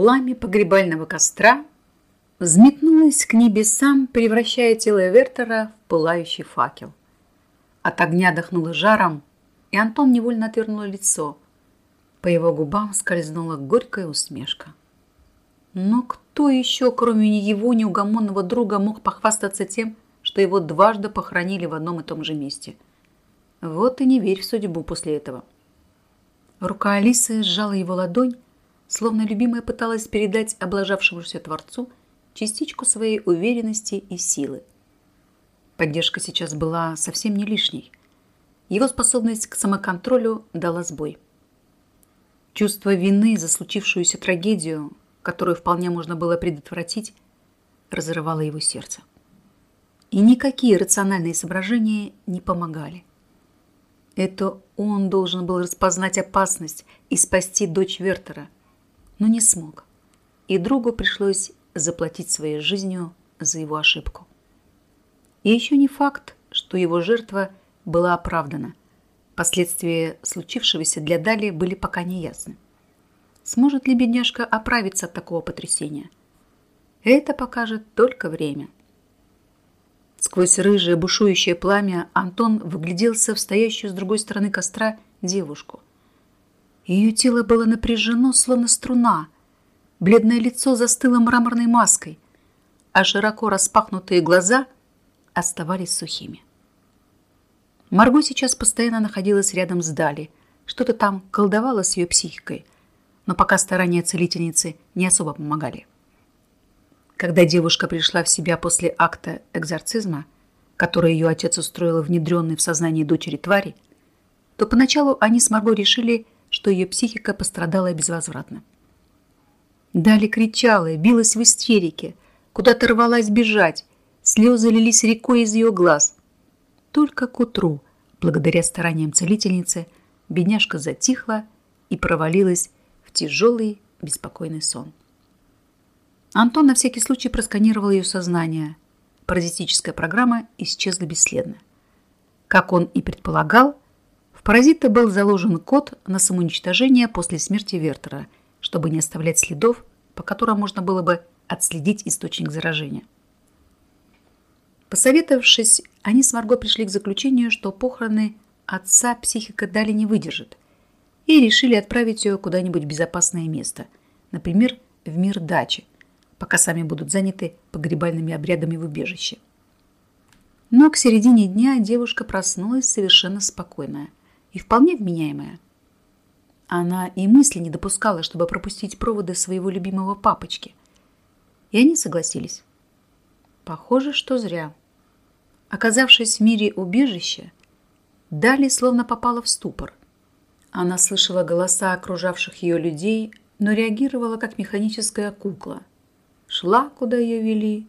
Пламя погребального костра взметнулось к небесам, превращая тело Вертера в пылающий факел. От огня дохнуло жаром, и Антон невольно отвернул лицо. По его губам скользнула горькая усмешка. Но кто еще, кроме его неугомонного друга, мог похвастаться тем, что его дважды похоронили в одном и том же месте? Вот и не верь в судьбу после этого. Рука Алисы сжала его ладонь, словно любимая пыталась передать облажавшемуся Творцу частичку своей уверенности и силы. Поддержка сейчас была совсем не лишней. Его способность к самоконтролю дала сбой. Чувство вины за случившуюся трагедию, которую вполне можно было предотвратить, разрывало его сердце. И никакие рациональные соображения не помогали. Это он должен был распознать опасность и спасти дочь Вертера – но не смог. И другу пришлось заплатить своей жизнью за его ошибку. И еще не факт, что его жертва была оправдана. Последствия случившегося для Дали были пока не ясны. Сможет ли бедняжка оправиться от такого потрясения? Это покажет только время. Сквозь рыжее бушующее пламя Антон выгляделся в стоящую с другой стороны костра девушку – ее тело было напряжено, словно струна. Бледное лицо застыло мраморной маской, а широко распахнутые глаза оставались сухими. Марго сейчас постоянно находилась рядом с Дали. Что-то там колдовало с ее психикой, но пока старания целительницы не особо помогали. Когда девушка пришла в себя после акта экзорцизма, который ее отец устроил внедренный в сознание дочери твари, то поначалу они с Марго решили, что ее психика пострадала безвозвратно. Дали кричала, билась в истерике, куда-то рвалась бежать, слезы лились рекой из ее глаз. Только к утру, благодаря стараниям целительницы, бедняжка затихла и провалилась в тяжелый, беспокойный сон. Антон на всякий случай просканировал ее сознание. Паразитическая программа исчезла бесследно. Как он и предполагал, в паразита был заложен код на самоуничтожение после смерти Вертера, чтобы не оставлять следов, по которым можно было бы отследить источник заражения. Посоветовавшись, они с Марго пришли к заключению, что похороны отца психика Дали не выдержит, и решили отправить ее куда-нибудь в безопасное место, например, в мир дачи, пока сами будут заняты погребальными обрядами в убежище. Но к середине дня девушка проснулась совершенно спокойная – и вполне вменяемая. Она и мысли не допускала, чтобы пропустить проводы своего любимого папочки. И они согласились. Похоже, что зря. Оказавшись в мире убежища, Дали словно попала в ступор. Она слышала голоса окружавших ее людей, но реагировала как механическая кукла. Шла, куда ее вели,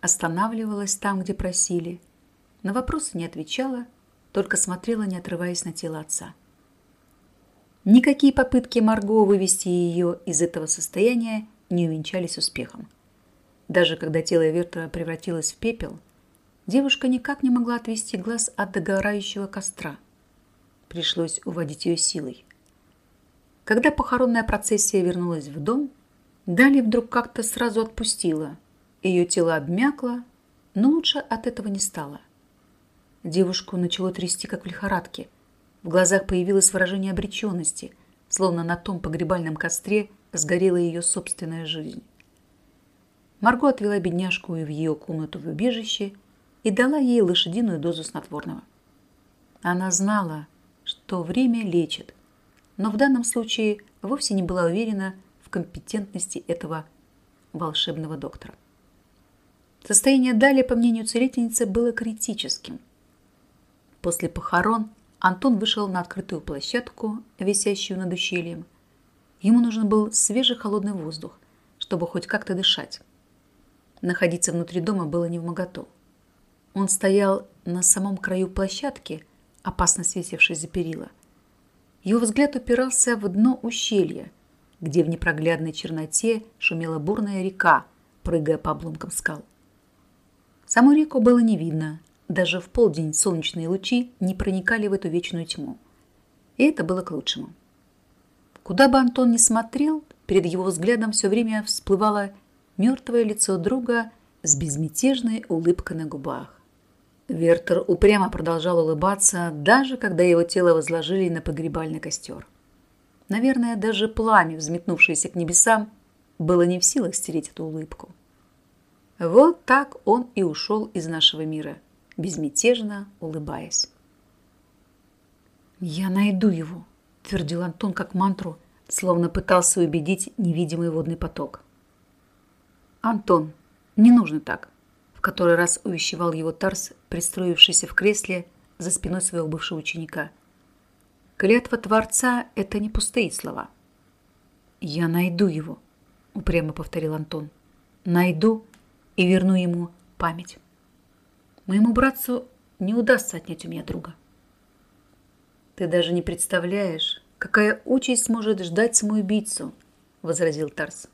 останавливалась там, где просили. На вопросы не отвечала только смотрела, не отрываясь на тело отца. Никакие попытки Марго вывести ее из этого состояния не увенчались успехом. Даже когда тело Вертера превратилось в пепел, девушка никак не могла отвести глаз от догорающего костра. Пришлось уводить ее силой. Когда похоронная процессия вернулась в дом, Дали вдруг как-то сразу отпустила. Ее тело обмякло, но лучше от этого не стало. Девушку начало трясти, как в лихорадке. В глазах появилось выражение обреченности, словно на том погребальном костре сгорела ее собственная жизнь. Марго отвела бедняжку в ее комнату в убежище и дала ей лошадиную дозу снотворного. Она знала, что время лечит, но в данном случае вовсе не была уверена в компетентности этого волшебного доктора. Состояние Дали, по мнению целительницы, было критическим. После похорон Антон вышел на открытую площадку, висящую над ущельем. Ему нужен был свежий холодный воздух, чтобы хоть как-то дышать. Находиться внутри дома было не в моготу. Он стоял на самом краю площадки, опасно свесившись за перила. Его взгляд упирался в дно ущелья, где в непроглядной черноте шумела бурная река, прыгая по обломкам скал. Саму реку было не видно, даже в полдень солнечные лучи не проникали в эту вечную тьму. И это было к лучшему. Куда бы Антон ни смотрел, перед его взглядом все время всплывало мертвое лицо друга с безмятежной улыбкой на губах. Вертер упрямо продолжал улыбаться, даже когда его тело возложили на погребальный костер. Наверное, даже пламя, взметнувшееся к небесам, было не в силах стереть эту улыбку. Вот так он и ушел из нашего мира, безмятежно улыбаясь. «Я найду его», – твердил Антон как мантру, словно пытался убедить невидимый водный поток. «Антон, не нужно так», – в который раз увещевал его Тарс, пристроившийся в кресле за спиной своего бывшего ученика. «Клятва Творца – это не пустые слова». «Я найду его», – упрямо повторил Антон. «Найду и верну ему память. Моему братцу не удастся отнять у меня друга». «Ты даже не представляешь, какая участь может ждать самоубийцу», – возразил Тарс.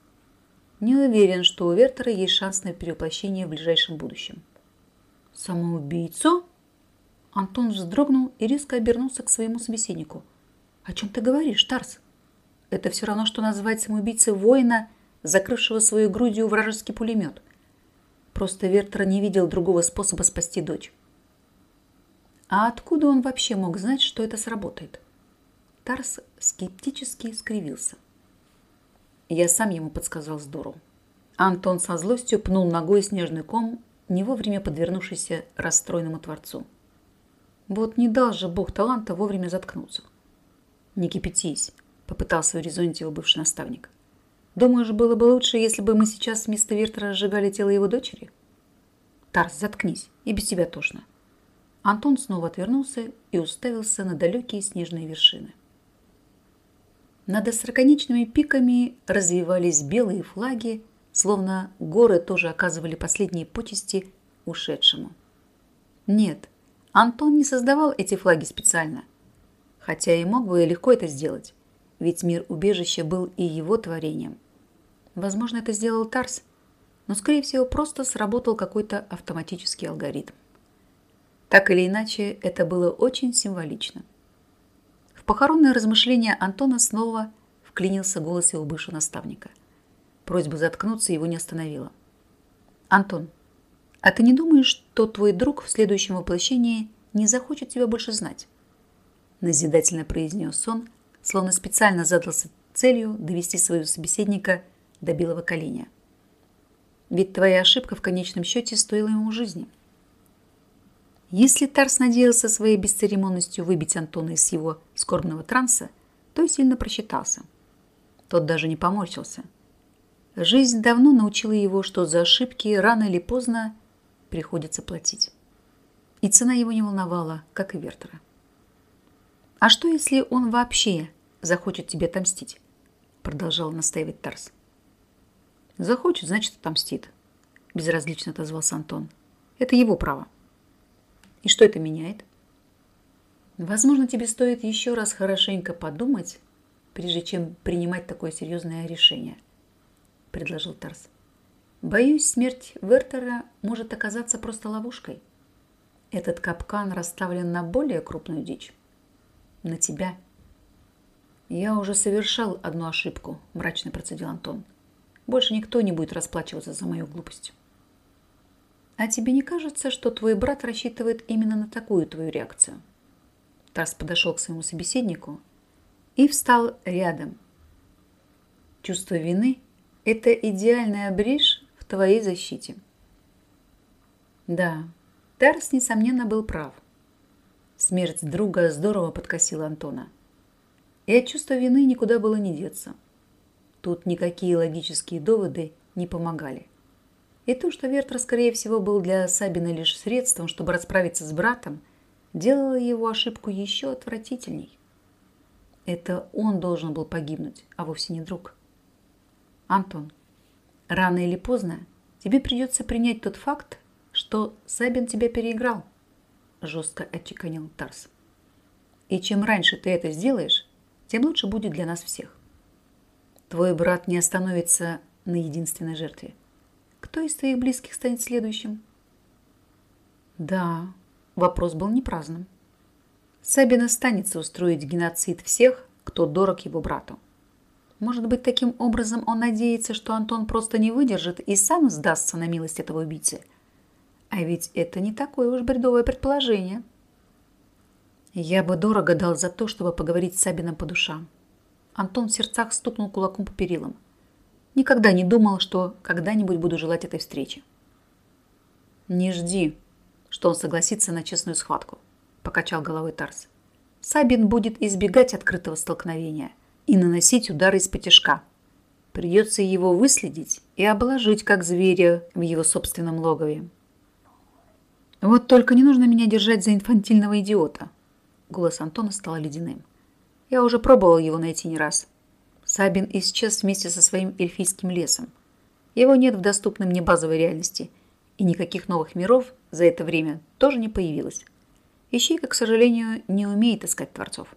«Не уверен, что у Вертера есть шанс на перевоплощение в ближайшем будущем». «Самоубийцу?» Антон вздрогнул и резко обернулся к своему собеседнику. «О чем ты говоришь, Тарс? Это все равно, что назвать самоубийцей воина, закрывшего свою грудью вражеский пулемет. Просто Вертер не видел другого способа спасти дочь. А откуда он вообще мог знать, что это сработает? Тарс скептически скривился. Я сам ему подсказал здорово. Антон со злостью пнул ногой снежный ком, не вовремя подвернувшийся расстроенному творцу. Вот не дал же бог таланта вовремя заткнуться. «Не кипятись», – попытался урезонить его бывший наставник. «Думаешь, было бы лучше, если бы мы сейчас вместо Вертера сжигали тело его дочери?» «Тарс, заткнись, и без тебя тошно. Антон снова отвернулся и уставился на далекие снежные вершины. Над остроконечными пиками развивались белые флаги, словно горы тоже оказывали последние почести ушедшему. Нет, Антон не создавал эти флаги специально, хотя и мог бы легко это сделать, ведь мир убежища был и его творением. Возможно, это сделал Тарс, но, скорее всего, просто сработал какой-то автоматический алгоритм. Так или иначе, это было очень символично. В похоронное размышление Антона снова вклинился голос его бывшего наставника. Просьба заткнуться его не остановила. «Антон, а ты не думаешь, что твой друг в следующем воплощении не захочет тебя больше знать?» Назидательно произнес он, словно специально задался целью довести своего собеседника до белого коленя. Ведь твоя ошибка в конечном счете стоила ему жизни. Если Тарс надеялся своей бесцеремонностью выбить Антона из его скорбного транса, то сильно просчитался. Тот даже не поморщился. Жизнь давно научила его, что за ошибки рано или поздно приходится платить. И цена его не волновала, как и Вертера. «А что, если он вообще захочет тебе отомстить?» Продолжал настаивать Тарс. «Захочет, значит, отомстит», безразлично отозвался Антон. «Это его право». И что это меняет? Возможно, тебе стоит еще раз хорошенько подумать, прежде чем принимать такое серьезное решение, предложил Тарс. Боюсь, смерть Вертера может оказаться просто ловушкой. Этот капкан расставлен на более крупную дичь. На тебя. Я уже совершал одну ошибку, мрачно процедил Антон. Больше никто не будет расплачиваться за мою глупость. А тебе не кажется, что твой брат рассчитывает именно на такую твою реакцию? Тарс подошел к своему собеседнику и встал рядом. Чувство вины – это идеальная брешь в твоей защите. Да, Тарс, несомненно, был прав. Смерть друга здорово подкосила Антона. И от чувства вины никуда было не деться. Тут никакие логические доводы не помогали. И то, что Вертер, скорее всего, был для Сабина лишь средством, чтобы расправиться с братом, делало его ошибку еще отвратительней. Это он должен был погибнуть, а вовсе не друг. Антон, рано или поздно тебе придется принять тот факт, что Сабин тебя переиграл, жестко отчеканил Тарс. И чем раньше ты это сделаешь, тем лучше будет для нас всех. Твой брат не остановится на единственной жертве – кто из твоих близких станет следующим? Да, вопрос был не праздным. Сабин останется устроить геноцид всех, кто дорог его брату. Может быть, таким образом он надеется, что Антон просто не выдержит и сам сдастся на милость этого убийцы. А ведь это не такое уж бредовое предположение. Я бы дорого дал за то, чтобы поговорить с Сабином по душам. Антон в сердцах стукнул кулаком по перилам. Никогда не думал, что когда-нибудь буду желать этой встречи. «Не жди, что он согласится на честную схватку», – покачал головой Тарс. «Сабин будет избегать открытого столкновения – и наносить удары из-под. Придется его выследить и обложить, как зверя, в его собственном логове. Вот только не нужно меня держать за инфантильного идиота. Голос Антона стал ледяным. Я уже пробовал его найти не раз. Сабин исчез вместе со своим эльфийским лесом. Его нет в доступной мне базовой реальности, и никаких новых миров за это время тоже не появилось. Ищейка, к сожалению, не умеет искать творцов.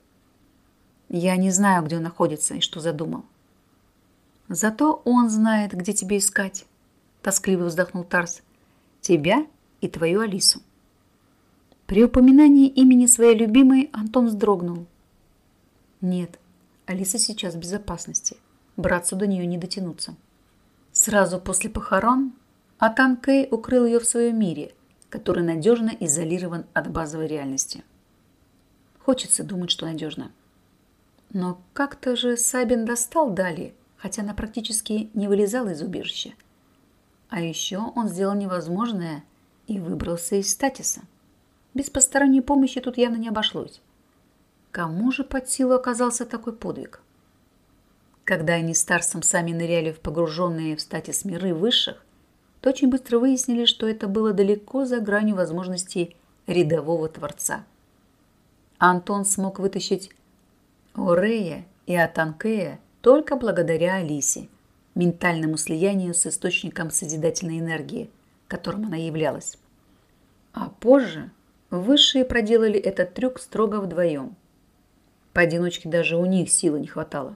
Я не знаю, где он находится и что задумал. Зато он знает, где тебя искать, тоскливо вздохнул Тарс. Тебя и твою Алису. При упоминании имени своей любимой Антон вздрогнул. Нет, Алиса сейчас в безопасности. Братцу до нее не дотянуться. Сразу после похорон Атан Кэй укрыл ее в своем мире, который надежно изолирован от базовой реальности. Хочется думать, что надежно. Но как-то же Сабин достал Дали, хотя она практически не вылезала из убежища. А еще он сделал невозможное и выбрался из статиса. Без посторонней помощи тут явно не обошлось. Кому же под силу оказался такой подвиг? Когда они с Тарсом сами ныряли в погруженные в статис миры высших, то очень быстро выяснили, что это было далеко за гранью возможностей рядового творца. Антон смог вытащить Орея и Атанкея только благодаря Алисе, ментальному слиянию с источником созидательной энергии, которым она являлась. А позже высшие проделали этот трюк строго вдвоем. Поодиночке даже у них силы не хватало.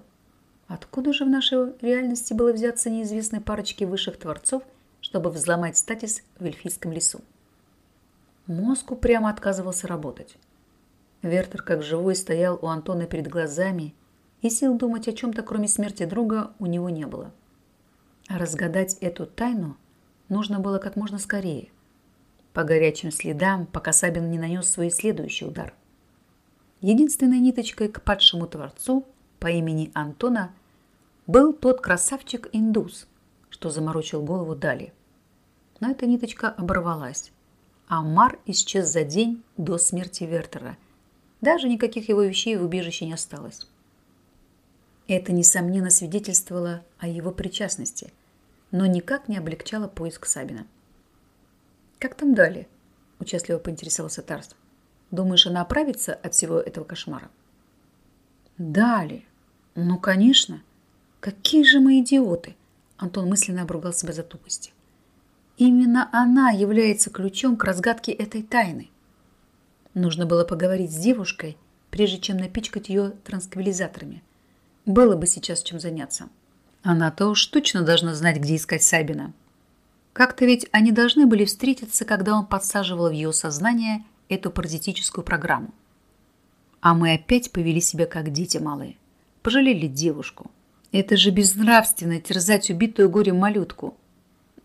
Откуда же в нашей реальности было взяться неизвестной парочке высших творцов, чтобы взломать статис в эльфийском лесу? Мозг упрямо отказывался работать. Вертер, как живой, стоял у Антона перед глазами, и сил думать о чем-то, кроме смерти друга, у него не было. Разгадать эту тайну нужно было как можно скорее. По горячим следам, пока Сабин не нанес свой следующий удар. Единственной ниточкой к падшему творцу по имени Антона был тот красавчик-индус, что заморочил голову Дали. Но эта ниточка оборвалась, а Мар исчез за день до смерти Вертера – даже никаких его вещей в убежище не осталось. Это, несомненно, свидетельствовало о его причастности, но никак не облегчало поиск Сабина. «Как там далее?» – участливо поинтересовался Тарс. «Думаешь, она оправится от всего этого кошмара?» «Далее? Ну, конечно. Какие же мы идиоты!» Антон мысленно обругал себя за тупость. «Именно она является ключом к разгадке этой тайны». Нужно было поговорить с девушкой, прежде чем напичкать ее трансквилизаторами. Было бы сейчас чем заняться. Она-то уж точно должна знать, где искать Сабина. Как-то ведь они должны были встретиться, когда он подсаживал в ее сознание эту паразитическую программу. А мы опять повели себя как дети малые. Пожалели девушку. Это же безнравственно терзать убитую горем малютку.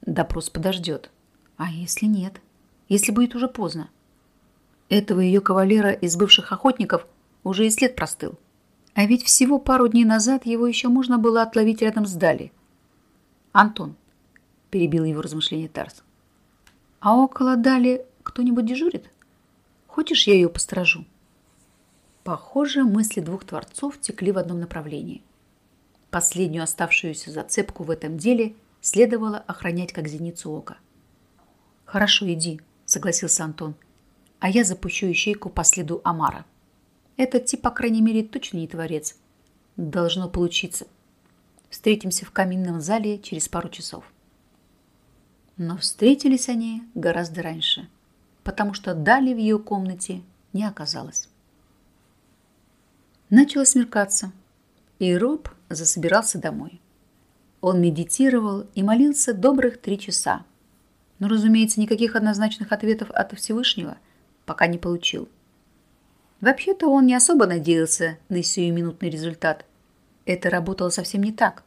Допрос подождет. А если нет? Если будет уже поздно? Этого ее кавалера из бывших охотников уже и след простыл. А ведь всего пару дней назад его еще можно было отловить рядом с Дали. «Антон», – перебил его размышление Тарс, – «а около Дали кто-нибудь дежурит? Хочешь, я ее посторожу?» Похоже, мысли двух творцов текли в одном направлении. Последнюю оставшуюся зацепку в этом деле следовало охранять как зеницу ока. «Хорошо, иди», – согласился Антон а я запущу ищейку по следу Амара. Этот тип, по крайней мере, точно не творец. Должно получиться. Встретимся в каминном зале через пару часов. Но встретились они гораздо раньше, потому что Дали в ее комнате не оказалось. Начало смеркаться, и Роб засобирался домой. Он медитировал и молился добрых три часа. Но, разумеется, никаких однозначных ответов от Всевышнего – пока не получил. Вообще-то он не особо надеялся на сиюминутный результат. это работало совсем не так.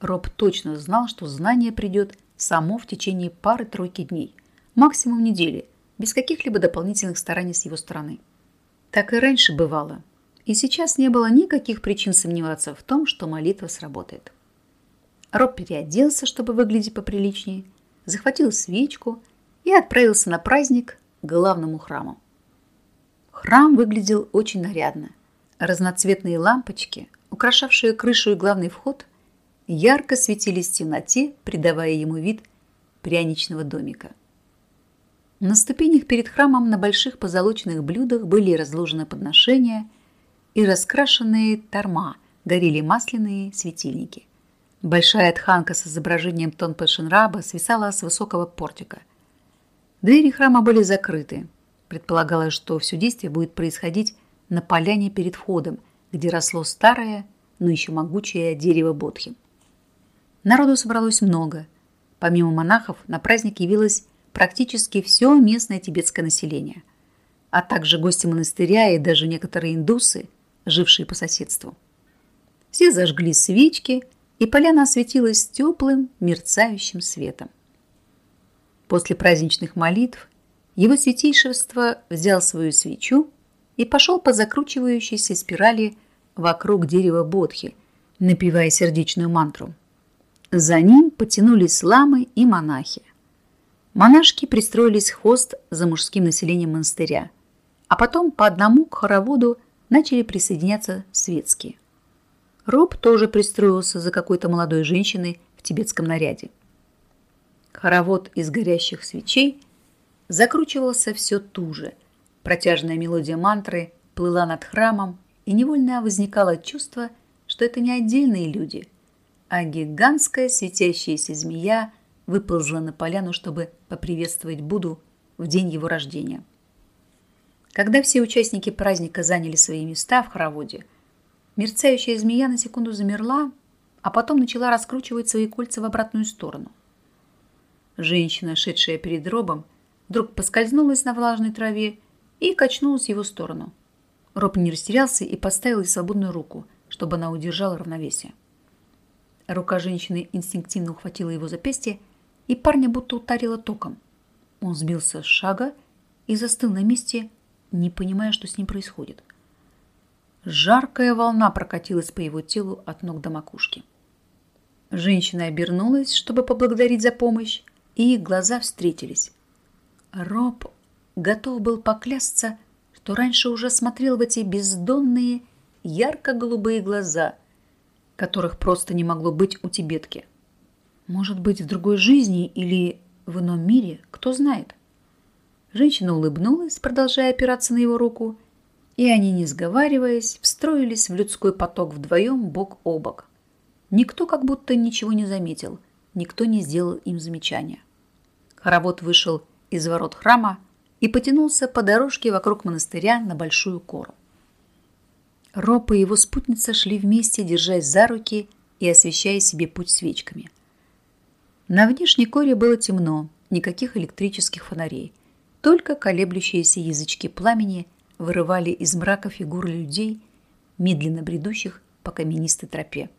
Роб точно знал, что знание придет само в течение пары-тройки дней, максимум недели, без каких-либо дополнительных стараний с его стороны. Так и раньше бывало. И сейчас не было никаких причин сомневаться в том, что молитва сработает. Роб переоделся, чтобы выглядеть поприличнее, захватил свечку и отправился на праздник к главному храму. Храм выглядел очень нарядно. Разноцветные лампочки, украшавшие крышу и главный вход, ярко светились в темноте, придавая ему вид пряничного домика. На ступенях перед храмом на больших позолоченных блюдах были разложены подношения и раскрашенные торма, горели масляные светильники. Большая тханка с изображением Тонпешенраба свисала с высокого портика. Двери храма были закрыты. Предполагалось, что все действие будет происходить на поляне перед входом, где росло старое, но еще могучее дерево Бодхи. Народу собралось много. Помимо монахов, на праздник явилось практически все местное тибетское население, а также гости монастыря и даже некоторые индусы, жившие по соседству. Все зажгли свечки, и поляна осветилась теплым, мерцающим светом. После праздничных молитв его святейшество взял свою свечу и пошел по закручивающейся спирали вокруг дерева Бодхи, напевая сердечную мантру. За ним потянулись ламы и монахи. Монашки пристроились в хвост за мужским населением монастыря, а потом по одному к хороводу начали присоединяться светские. Роб тоже пристроился за какой-то молодой женщиной в тибетском наряде. Хоровод из горящих свечей закручивался все туже. Протяжная мелодия мантры плыла над храмом, и невольно возникало чувство, что это не отдельные люди, а гигантская светящаяся змея – выползла на поляну, чтобы поприветствовать Буду в день его рождения. Когда все участники праздника заняли свои места в хороводе, мерцающая змея на секунду замерла, а потом начала раскручивать свои кольца в обратную сторону. Женщина, шедшая перед робом, вдруг поскользнулась на влажной траве и качнулась в его сторону. Роб не растерялся и поставил ей свободную руку, чтобы она удержала равновесие. Рука женщины инстинктивно ухватила его запястье и парня будто ударило током. Он сбился с шага и застыл на месте, не понимая, что с ним происходит. Жаркая волна прокатилась по его телу от ног до макушки. Женщина обернулась, чтобы поблагодарить за помощь, и их глаза встретились. Роб готов был поклясться, что раньше уже смотрел в эти бездонные, ярко-голубые глаза, которых просто не могло быть у тибетки – может быть, в другой жизни или в ином мире, кто знает. Женщина улыбнулась, продолжая опираться на его руку, и они, не сговариваясь, встроились в людской поток вдвоем бок о бок. Никто как будто ничего не заметил, никто не сделал им замечания. Хоровод вышел из ворот храма и потянулся по дорожке вокруг монастыря на Большую Кору. Роб и его спутница шли вместе, держась за руки и освещая себе путь свечками – на внешней коре было темно, никаких электрических фонарей. Только колеблющиеся язычки пламени вырывали из мрака фигуры людей, медленно бредущих по каменистой тропе.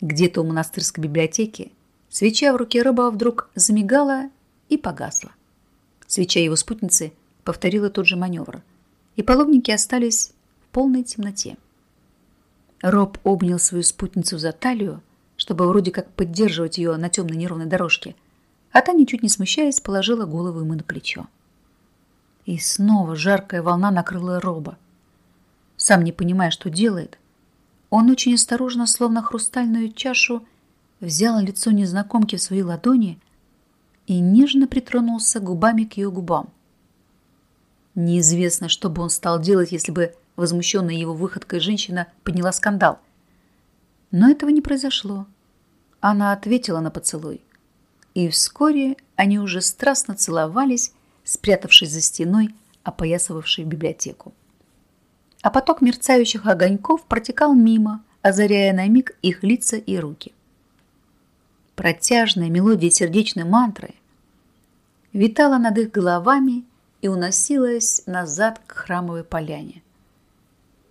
Где-то у монастырской библиотеки свеча в руке рыба вдруг замигала и погасла. Свеча его спутницы повторила тот же маневр, и паломники остались в полной темноте. Роб обнял свою спутницу за талию, чтобы вроде как поддерживать ее на темной неровной дорожке, а та, ничуть не смущаясь, положила голову ему на плечо. И снова жаркая волна накрыла Роба. Сам не понимая, что делает, он очень осторожно, словно хрустальную чашу, взял лицо незнакомки в свои ладони и нежно притронулся губами к ее губам. Неизвестно, что бы он стал делать, если бы возмущенная его выходкой женщина подняла скандал. Но этого не произошло. Она ответила на поцелуй. И вскоре они уже страстно целовались, спрятавшись за стеной, опоясывавшей библиотеку. А поток мерцающих огоньков протекал мимо, озаряя на миг их лица и руки. Протяжная мелодия сердечной мантры витала над их головами и уносилась назад к храмовой поляне.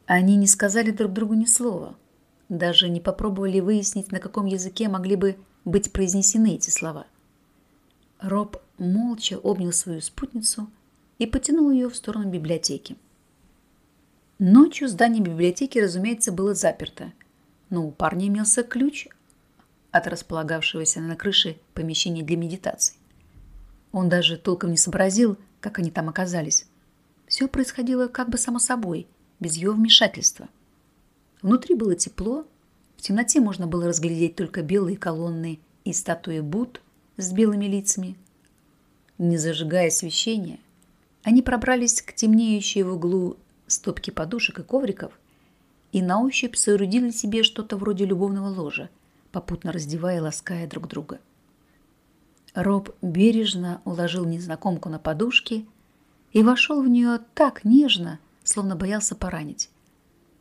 Они не сказали друг другу ни слова, даже не попробовали выяснить, на каком языке могли бы быть произнесены эти слова. Роб молча обнял свою спутницу и потянул ее в сторону библиотеки. Ночью здание библиотеки, разумеется, было заперто, но у парня имелся ключ от располагавшегося на крыше помещения для медитации. Он даже толком не сообразил, как они там оказались. Все происходило как бы само собой, без его вмешательства. Внутри было тепло, в темноте можно было разглядеть только белые колонны и статуи Буд с белыми лицами. Не зажигая освещения, они пробрались к темнеющей в углу стопке подушек и ковриков и на ощупь соорудили себе что-то вроде любовного ложа, попутно раздевая и лаская друг друга. Роб бережно уложил незнакомку на подушки и вошел в нее так нежно, словно боялся поранить.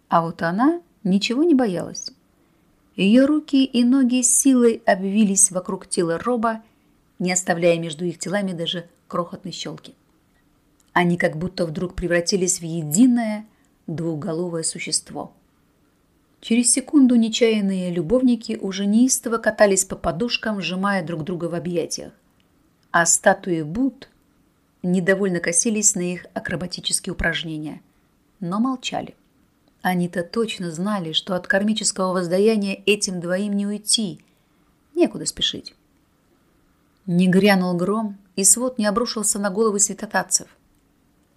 А вот она ничего не боялась. Ее руки и ноги силой обвились вокруг тела Роба, не оставляя между их телами даже крохотной щелки. Они как будто вдруг превратились в единое двухголовое существо. Через секунду нечаянные любовники уже неистово катались по подушкам, сжимая друг друга в объятиях. А статуи Буд недовольно косились на их акробатические упражнения, но молчали. Они-то точно знали, что от кармического воздаяния этим двоим не уйти, некуда спешить. Не грянул гром, и свод не обрушился на головы святотатцев.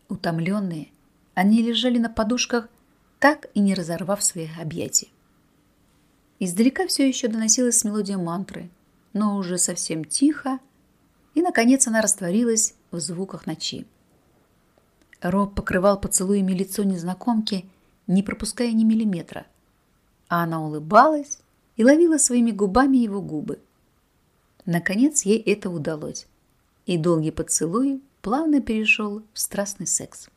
Утомленные, они лежали на подушках, так и не разорвав своих объятий. Издалека все еще доносилась мелодия мантры, но уже совсем тихо, и, наконец, она растворилась в звуках ночи. Роб покрывал поцелуями лицо незнакомки, не пропуская ни миллиметра, а она улыбалась и ловила своими губами его губы. Наконец ей это удалось, и долгий поцелуй плавно перешел в страстный секс.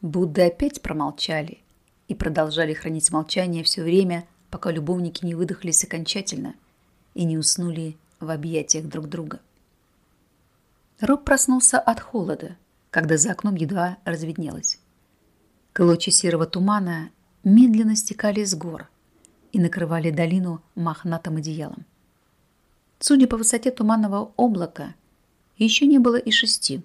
Будды опять промолчали и продолжали хранить молчание все время, пока любовники не выдохлись окончательно и не уснули в объятиях друг друга. Роб проснулся от холода, когда за окном едва разведнелось. Клочья серого тумана медленно стекали с гор и накрывали долину мохнатым одеялом. Судя по высоте туманного облака, еще не было и шести.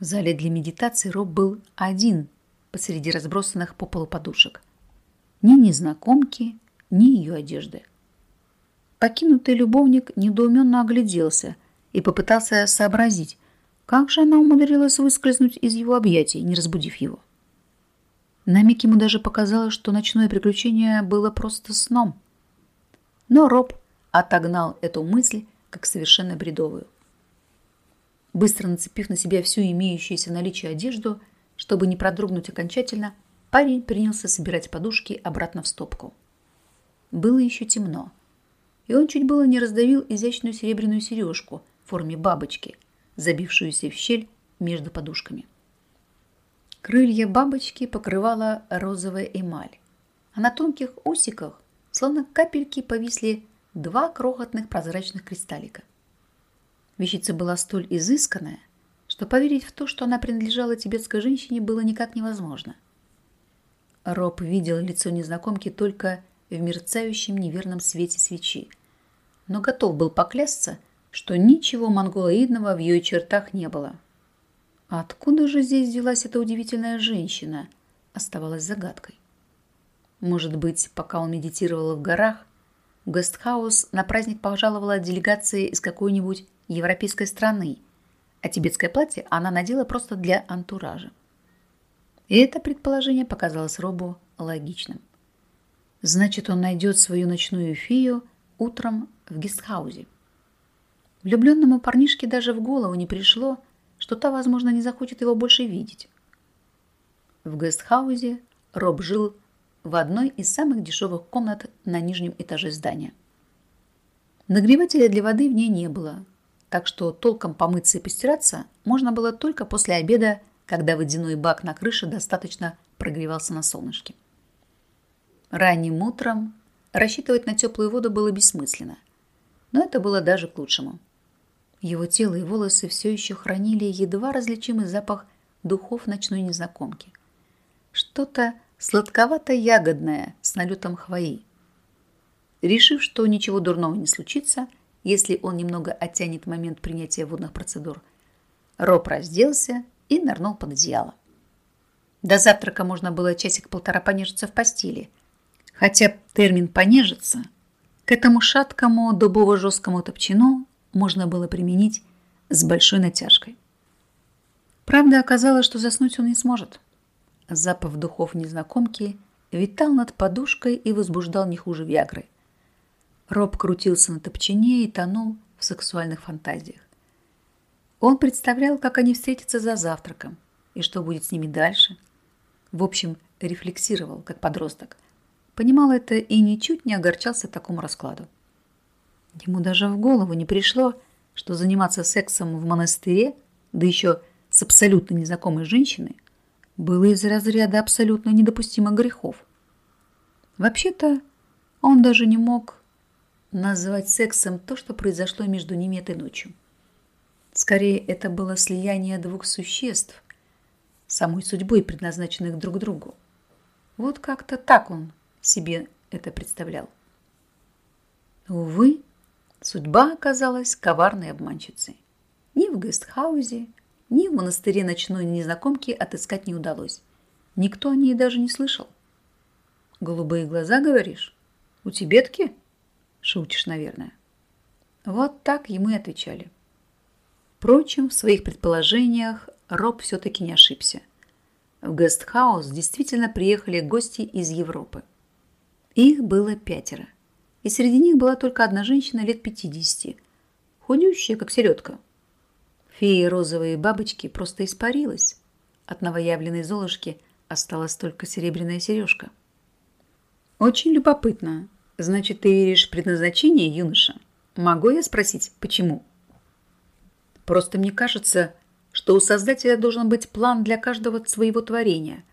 В зале для медитации Роб был один посреди разбросанных по полу подушек. Ни незнакомки, ни ее одежды. Покинутый любовник недоуменно огляделся и попытался сообразить, как же она умудрилась выскользнуть из его объятий, не разбудив его. На миг ему даже показалось, что ночное приключение было просто сном. Но Роб отогнал эту мысль как совершенно бредовую. Быстро нацепив на себя всю имеющуюся наличие одежду, чтобы не продрогнуть окончательно, парень принялся собирать подушки обратно в стопку. Было еще темно, и он чуть было не раздавил изящную серебряную сережку в форме бабочки, забившуюся в щель между подушками. Крылья бабочки покрывала розовая эмаль, а на тонких усиках, словно капельки, повисли два крохотных прозрачных кристаллика. Вещица была столь изысканная, что поверить в то, что она принадлежала тибетской женщине, было никак невозможно. Роб видел лицо незнакомки только в мерцающем неверном свете свечи, но готов был поклясться, что ничего монголоидного в ее чертах не было. откуда же здесь взялась эта удивительная женщина, оставалась загадкой. Может быть, пока он медитировал в горах, в гестхаус на праздник пожаловала делегация из какой-нибудь европейской страны, а тибетское платье она надела просто для антуража. И это предположение показалось Робу логичным. Значит, он найдет свою ночную фею утром в гестхаузе. Влюбленному парнишке даже в голову не пришло, что та, возможно, не захочет его больше видеть. В гестхаузе Роб жил в одной из самых дешевых комнат на нижнем этаже здания. Нагревателя для воды в ней не было, так что толком помыться и постираться можно было только после обеда, когда водяной бак на крыше достаточно прогревался на солнышке. Ранним утром рассчитывать на теплую воду было бессмысленно, но это было даже к лучшему. Его тело и волосы все еще хранили едва различимый запах духов ночной незнакомки. Что-то сладковато-ягодное с налетом хвои. Решив, что ничего дурного не случится, если он немного оттянет момент принятия водных процедур, Роб разделся и нырнул под одеяло. До завтрака можно было часик-полтора понежиться в постели. Хотя термин «понежиться» к этому шаткому дубово-жесткому топчину можно было применить с большой натяжкой. Правда, оказалось, что заснуть он не сможет. Запах духов незнакомки витал над подушкой и возбуждал не хуже Виагры. Роб крутился на топчине и тонул в сексуальных фантазиях. Он представлял, как они встретятся за завтраком и что будет с ними дальше. В общем, рефлексировал, как подросток. Понимал это и ничуть не огорчался такому раскладу. Ему даже в голову не пришло, что заниматься сексом в монастыре, да еще с абсолютно незнакомой женщиной, было из разряда абсолютно недопустимых грехов. Вообще-то он даже не мог назвать сексом то, что произошло между ними этой ночью. Скорее, это было слияние двух существ, самой судьбой предназначенных друг другу. Вот как-то так он себе это представлял. Увы, судьба оказалась коварной обманщицей. Ни в гестхаузе, ни в монастыре ночной незнакомки отыскать не удалось. Никто о ней даже не слышал. «Голубые глаза, говоришь? У тибетки?» Шутишь, наверное. Вот так ему и отвечали. Впрочем, в своих предположениях Роб все-таки не ошибся. В гестхаус действительно приехали гости из Европы. Их было пятеро. И среди них была только одна женщина лет 50, худющая, как середка. Фея розовые бабочки просто испарилась. От новоявленной Золушки осталась только серебряная сережка. Очень любопытно, Значит, ты веришь в предназначение, юноша? Могу я спросить, почему? Просто мне кажется, что у Создателя должен быть план для каждого своего творения.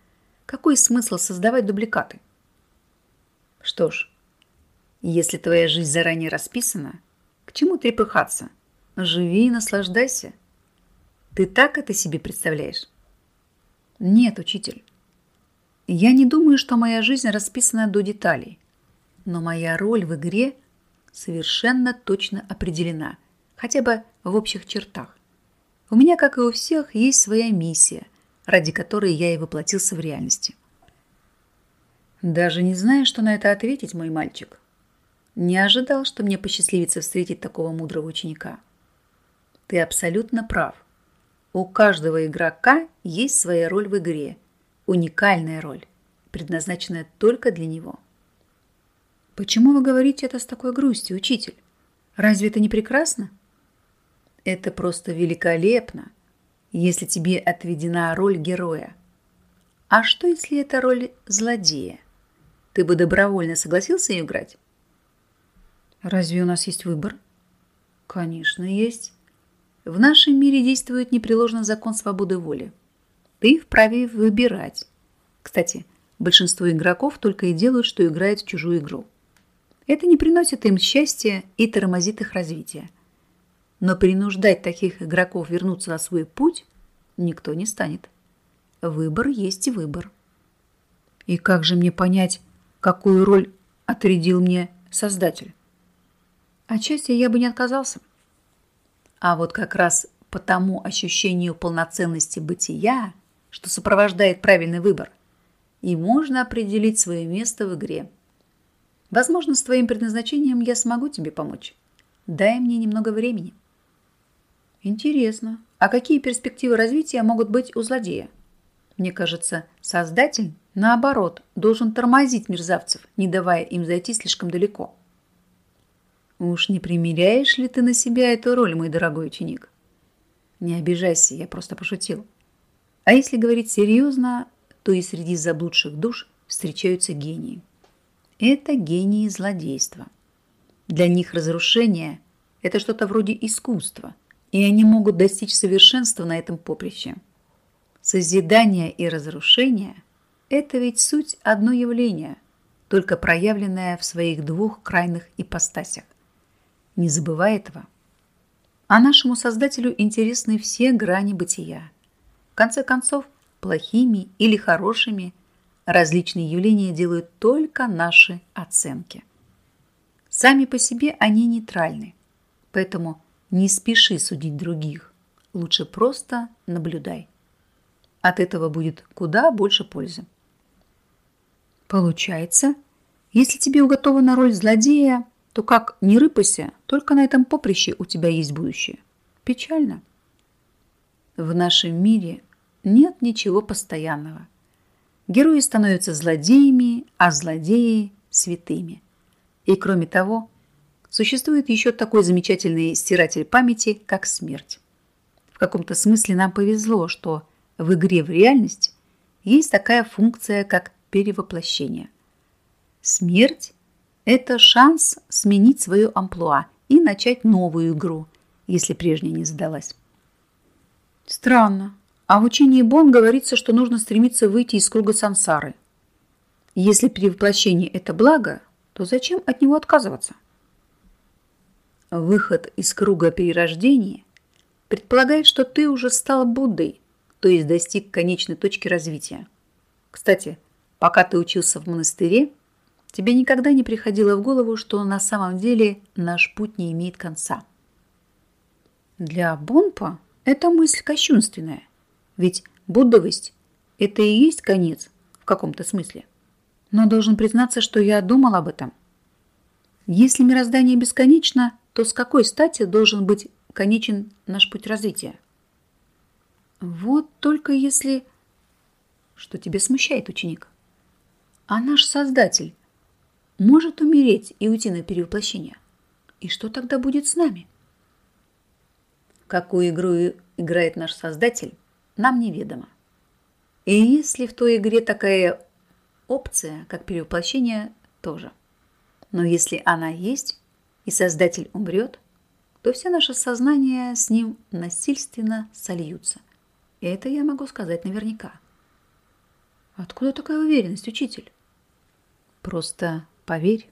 Какой смысл создавать дубликаты? Что ж, если твоя жизнь заранее расписана, к чему трепыхаться? Живи и наслаждайся. Ты так это себе представляешь? Нет, учитель. Я не думаю, что моя жизнь расписана до деталей но моя роль в игре совершенно точно определена, хотя бы в общих чертах. У меня, как и у всех, есть своя миссия, ради которой я и воплотился в реальности. Даже не знаю, что на это ответить, мой мальчик. Не ожидал, что мне посчастливится встретить такого мудрого ученика. Ты абсолютно прав. У каждого игрока есть своя роль в игре, уникальная роль, предназначенная только для него. Почему вы говорите это с такой грустью, учитель? Разве это не прекрасно? Это просто великолепно, если тебе отведена роль героя. А что, если это роль злодея? Ты бы добровольно согласился ее играть? Разве у нас есть выбор? Конечно, есть. В нашем мире действует непреложный закон свободы воли. Ты вправе выбирать. Кстати, большинство игроков только и делают, что играют в чужую игру. Это не приносит им счастья и тормозит их развитие. Но принуждать таких игроков вернуться на свой путь никто не станет. Выбор есть выбор. И как же мне понять, какую роль отрядил мне Создатель? Отчасти я бы не отказался. А вот как раз по тому ощущению полноценности бытия, что сопровождает правильный выбор, и можно определить свое место в игре – Возможно, с твоим предназначением я смогу тебе помочь. Дай мне немного времени. Интересно, а какие перспективы развития могут быть у злодея? Мне кажется, создатель, наоборот, должен тормозить мерзавцев, не давая им зайти слишком далеко. Уж не примеряешь ли ты на себя эту роль, мой дорогой ученик? Не обижайся, я просто пошутил. А если говорить серьезно, то и среди заблудших душ встречаются гении. Это гении злодейства. Для них разрушение – это что-то вроде искусства, и они могут достичь совершенства на этом поприще. Созидание и разрушение – это ведь суть одно явление, только проявленное в своих двух крайних ипостасях. Не забывай этого. А нашему Создателю интересны все грани бытия. В конце концов, плохими или хорошими различные явления делают только наши оценки. Сами по себе они нейтральны, поэтому не спеши судить других, лучше просто наблюдай. От этого будет куда больше пользы. Получается, если тебе уготована роль злодея, то как не рыпайся, только на этом поприще у тебя есть будущее. Печально. В нашем мире нет ничего постоянного. Герои становятся злодеями, а злодеи – святыми. И кроме того, существует еще такой замечательный стиратель памяти, как смерть. В каком-то смысле нам повезло, что в игре в реальность есть такая функция, как перевоплощение. Смерть – это шанс сменить свое амплуа и начать новую игру, если прежняя не задалась. Странно. А в учении Бон говорится, что нужно стремиться выйти из круга сансары. Если перевоплощение – это благо, то зачем от него отказываться? Выход из круга перерождения предполагает, что ты уже стал Буддой, то есть достиг конечной точки развития. Кстати, пока ты учился в монастыре, тебе никогда не приходило в голову, что на самом деле наш путь не имеет конца. Для Бонпа это мысль кощунственная, ведь буддовость – это и есть конец в каком-то смысле. Но должен признаться, что я думал об этом. Если мироздание бесконечно, то с какой стати должен быть конечен наш путь развития? Вот только если... Что тебе смущает, ученик? А наш Создатель может умереть и уйти на перевоплощение. И что тогда будет с нами? Какую игру играет наш Создатель, нам неведомо. И если в той игре такая опция, как перевоплощение, тоже. Но если она есть, и Создатель умрет, то все наше сознание с ним насильственно сольются. И это я могу сказать наверняка. Откуда такая уверенность, учитель? Просто поверь.